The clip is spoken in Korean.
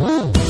Whoa.